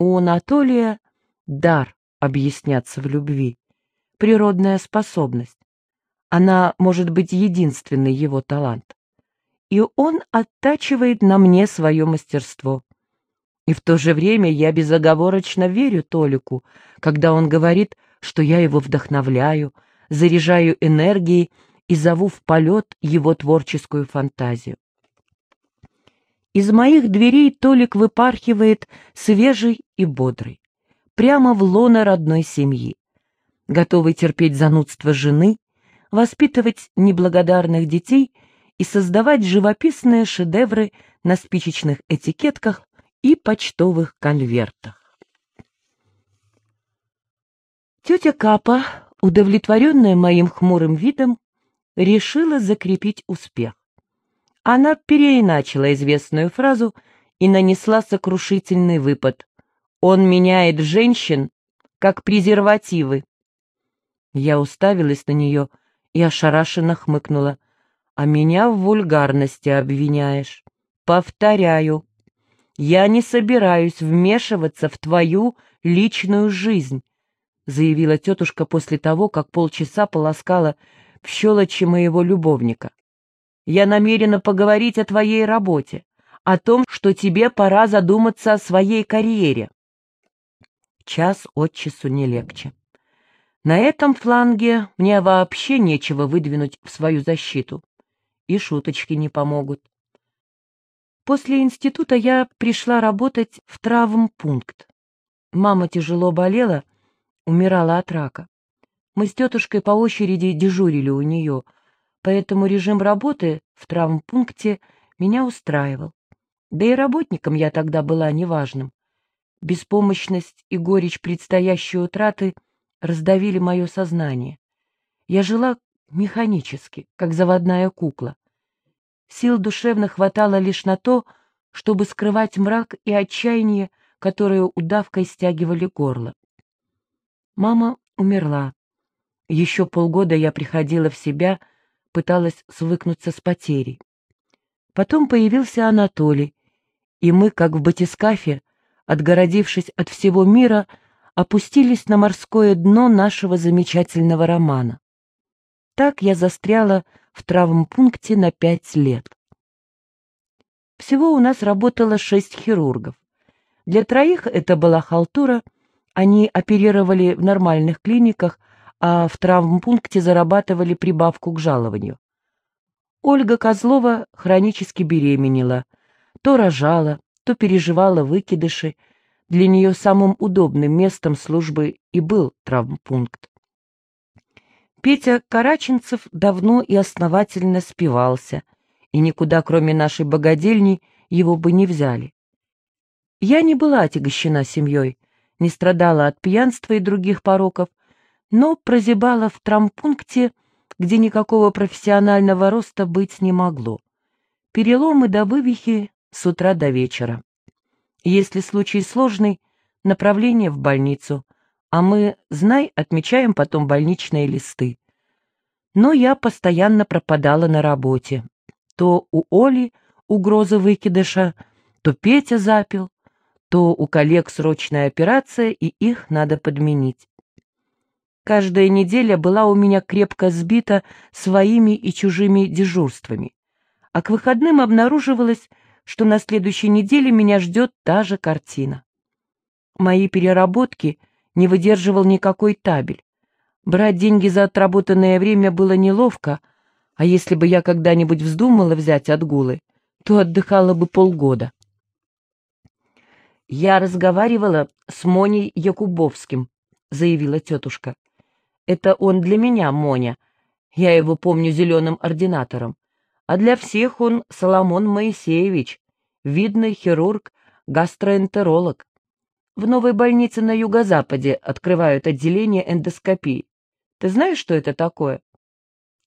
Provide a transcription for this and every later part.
У Анатолия дар объясняться в любви, природная способность. Она может быть единственный его талант. И он оттачивает на мне свое мастерство. И в то же время я безоговорочно верю Толику, когда он говорит, что я его вдохновляю, заряжаю энергией и зову в полет его творческую фантазию. Из моих дверей Толик выпархивает свежий и бодрый, прямо в лоно родной семьи, готовый терпеть занудство жены, воспитывать неблагодарных детей и создавать живописные шедевры на спичечных этикетках и почтовых конвертах. Тетя Капа, удовлетворенная моим хмурым видом, решила закрепить успех. Она переиначила известную фразу и нанесла сокрушительный выпад. «Он меняет женщин, как презервативы». Я уставилась на нее и ошарашенно хмыкнула. «А меня в вульгарности обвиняешь. Повторяю, я не собираюсь вмешиваться в твою личную жизнь», заявила тетушка после того, как полчаса полоскала в моего любовника. «Я намерена поговорить о твоей работе, о том, что тебе пора задуматься о своей карьере». Час от часу не легче. На этом фланге мне вообще нечего выдвинуть в свою защиту. И шуточки не помогут. После института я пришла работать в травмпункт. Мама тяжело болела, умирала от рака. Мы с тетушкой по очереди дежурили у нее, поэтому режим работы в травмпункте меня устраивал. Да и работником я тогда была неважным. Беспомощность и горечь предстоящей утраты раздавили мое сознание. Я жила механически, как заводная кукла. Сил душевно хватало лишь на то, чтобы скрывать мрак и отчаяние, которые удавкой стягивали горло. Мама умерла. Еще полгода я приходила в себя, пыталась свыкнуться с потерей. Потом появился Анатолий, и мы, как в батискафе, отгородившись от всего мира, опустились на морское дно нашего замечательного романа. Так я застряла в травмпункте на пять лет. Всего у нас работало шесть хирургов. Для троих это была халтура, они оперировали в нормальных клиниках, а в травмпункте зарабатывали прибавку к жалованию. Ольга Козлова хронически беременела, то рожала, то переживала выкидыши. Для нее самым удобным местом службы и был травмпункт. Петя Караченцев давно и основательно спивался, и никуда, кроме нашей богадельни, его бы не взяли. Я не была отягощена семьей, не страдала от пьянства и других пороков, но прозябала в трампункте, где никакого профессионального роста быть не могло. Переломы до вывихи с утра до вечера. Если случай сложный, направление в больницу — а мы, знай, отмечаем потом больничные листы. Но я постоянно пропадала на работе. То у Оли угроза выкидыша, то Петя запил, то у коллег срочная операция, и их надо подменить. Каждая неделя была у меня крепко сбита своими и чужими дежурствами, а к выходным обнаруживалось, что на следующей неделе меня ждет та же картина. Мои переработки не выдерживал никакой табель. Брать деньги за отработанное время было неловко, а если бы я когда-нибудь вздумала взять отгулы, то отдыхала бы полгода. «Я разговаривала с Моней Якубовским», — заявила тетушка. «Это он для меня, Моня. Я его помню зеленым ординатором. А для всех он Соломон Моисеевич, видный хирург, гастроэнтеролог. В новой больнице на юго-западе открывают отделение эндоскопии. Ты знаешь, что это такое?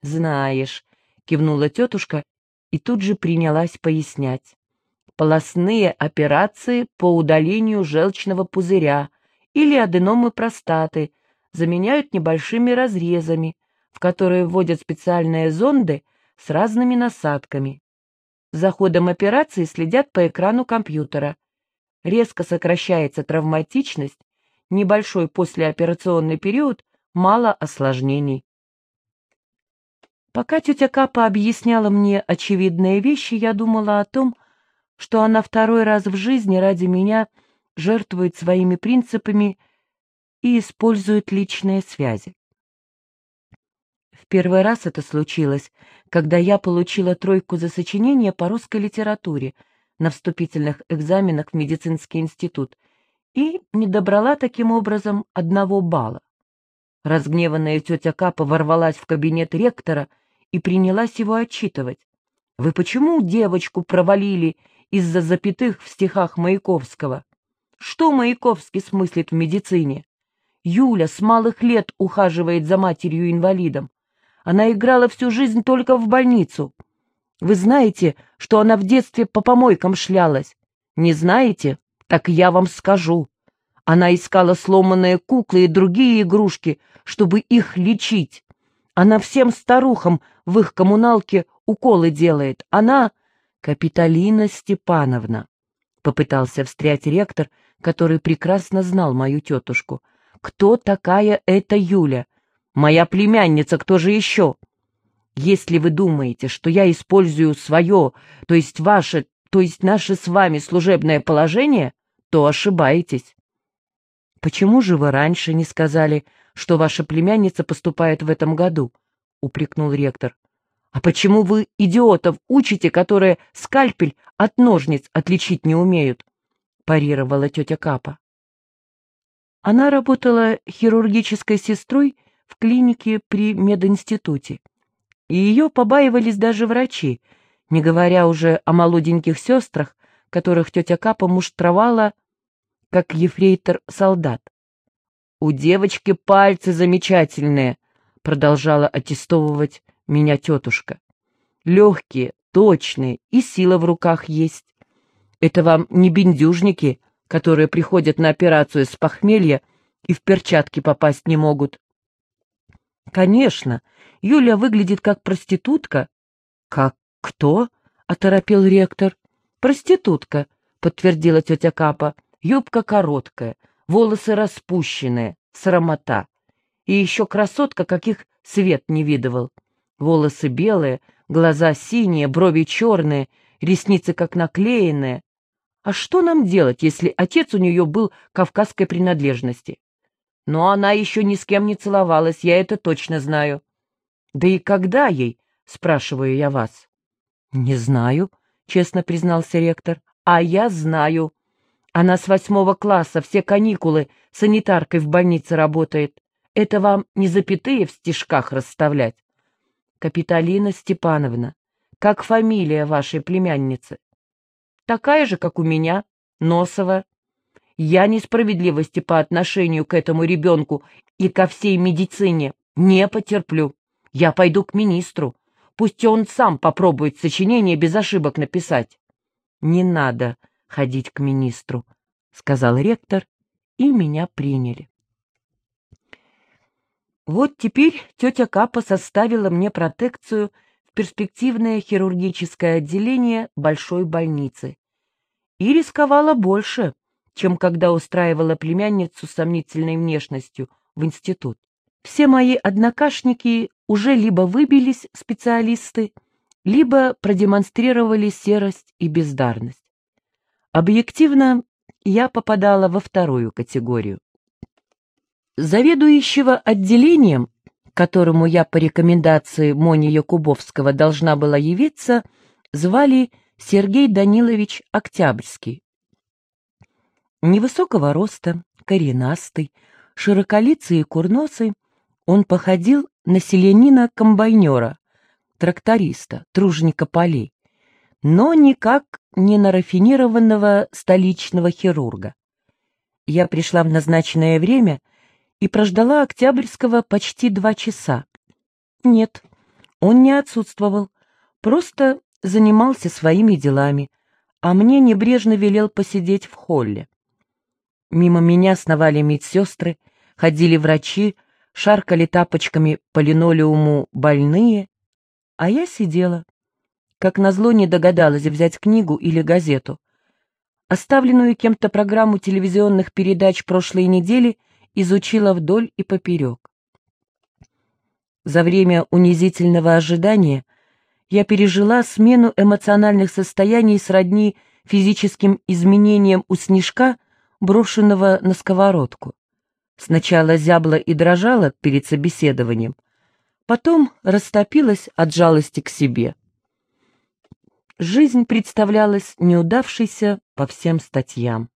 Знаешь, кивнула тетушка и тут же принялась пояснять. Полостные операции по удалению желчного пузыря или аденомы простаты заменяют небольшими разрезами, в которые вводят специальные зонды с разными насадками. За ходом операции следят по экрану компьютера. резко сокращается травматичность, небольшой послеоперационный период, мало осложнений. Пока тетя Капа объясняла мне очевидные вещи, я думала о том, что она второй раз в жизни ради меня жертвует своими принципами и использует личные связи. В первый раз это случилось, когда я получила тройку за сочинение по русской литературе на вступительных экзаменах в медицинский институт и не добрала таким образом одного балла. Разгневанная тетя Капа ворвалась в кабинет ректора и принялась его отчитывать. «Вы почему девочку провалили из-за запятых в стихах Маяковского? Что Маяковский смыслит в медицине? Юля с малых лет ухаживает за матерью-инвалидом. Она играла всю жизнь только в больницу. Вы знаете, что она в детстве по помойкам шлялась? Не знаете? Так я вам скажу. Она искала сломанные куклы и другие игрушки, чтобы их лечить. Она всем старухам в их коммуналке уколы делает. Она Капиталина Степановна. Попытался встрять ректор, который прекрасно знал мою тетушку. Кто такая эта Юля? Моя племянница, кто же еще? Если вы думаете, что я использую свое, то есть ваше, то есть наше с вами служебное положение, то ошибаетесь. Почему же вы раньше не сказали, что ваша племянница поступает в этом году? упрекнул ректор. А почему вы идиотов учите, которые скальпель от ножниц отличить не умеют? парировала тетя Капа. Она работала хирургической сестрой в клинике при мединституте. И ее побаивались даже врачи, не говоря уже о молоденьких сестрах, которых тетя Капа муштровала, как ефрейтор-солдат. «У девочки пальцы замечательные», — продолжала аттестовывать меня тетушка. «Легкие, точные, и сила в руках есть. Это вам не бендюжники, которые приходят на операцию с похмелья и в перчатки попасть не могут. Конечно, Юля выглядит как проститутка. Как кто? оторопел ректор. Проститутка, подтвердила тетя Капа. Юбка короткая, волосы распущенные, срамота. И еще красотка, каких свет не видывал. Волосы белые, глаза синие, брови черные, ресницы как наклеенные. А что нам делать, если отец у нее был кавказской принадлежности? Но она еще ни с кем не целовалась, я это точно знаю. Да и когда ей, спрашиваю я вас? Не знаю, честно признался ректор. А я знаю. Она с восьмого класса, все каникулы, санитаркой в больнице работает. Это вам не запятые в стишках расставлять. Капиталина Степановна, как фамилия вашей племянницы? Такая же, как у меня, Носова. Я несправедливости по отношению к этому ребенку и ко всей медицине не потерплю. Я пойду к министру. Пусть он сам попробует сочинение без ошибок написать. — Не надо ходить к министру, — сказал ректор, и меня приняли. Вот теперь тетя Капа составила мне протекцию перспективное хирургическое отделение большой больницы. И рисковала больше, чем когда устраивала племянницу с сомнительной внешностью в институт. Все мои однокашники уже либо выбились специалисты, либо продемонстрировали серость и бездарность. Объективно, я попадала во вторую категорию. Заведующего отделением, которому я по рекомендации Мони Якубовского должна была явиться, звали Сергей Данилович Октябрьский. Невысокого роста, коренастый, широколицый и курносый, он походил на селянина-комбайнера, тракториста, тружника полей, но никак не на рафинированного столичного хирурга. Я пришла в назначенное время и прождала Октябрьского почти два часа. Нет, он не отсутствовал, просто занимался своими делами, а мне небрежно велел посидеть в холле. Мимо меня сновали медсестры, ходили врачи, шаркали тапочками по линолеуму больные, а я сидела. Как назло не догадалась взять книгу или газету. Оставленную кем-то программу телевизионных передач прошлой недели изучила вдоль и поперек. За время унизительного ожидания я пережила смену эмоциональных состояний сродни физическим изменениям у снежка, брошенного на сковородку. Сначала зябла и дрожала перед собеседованием, потом растопилась от жалости к себе. Жизнь представлялась неудавшейся по всем статьям.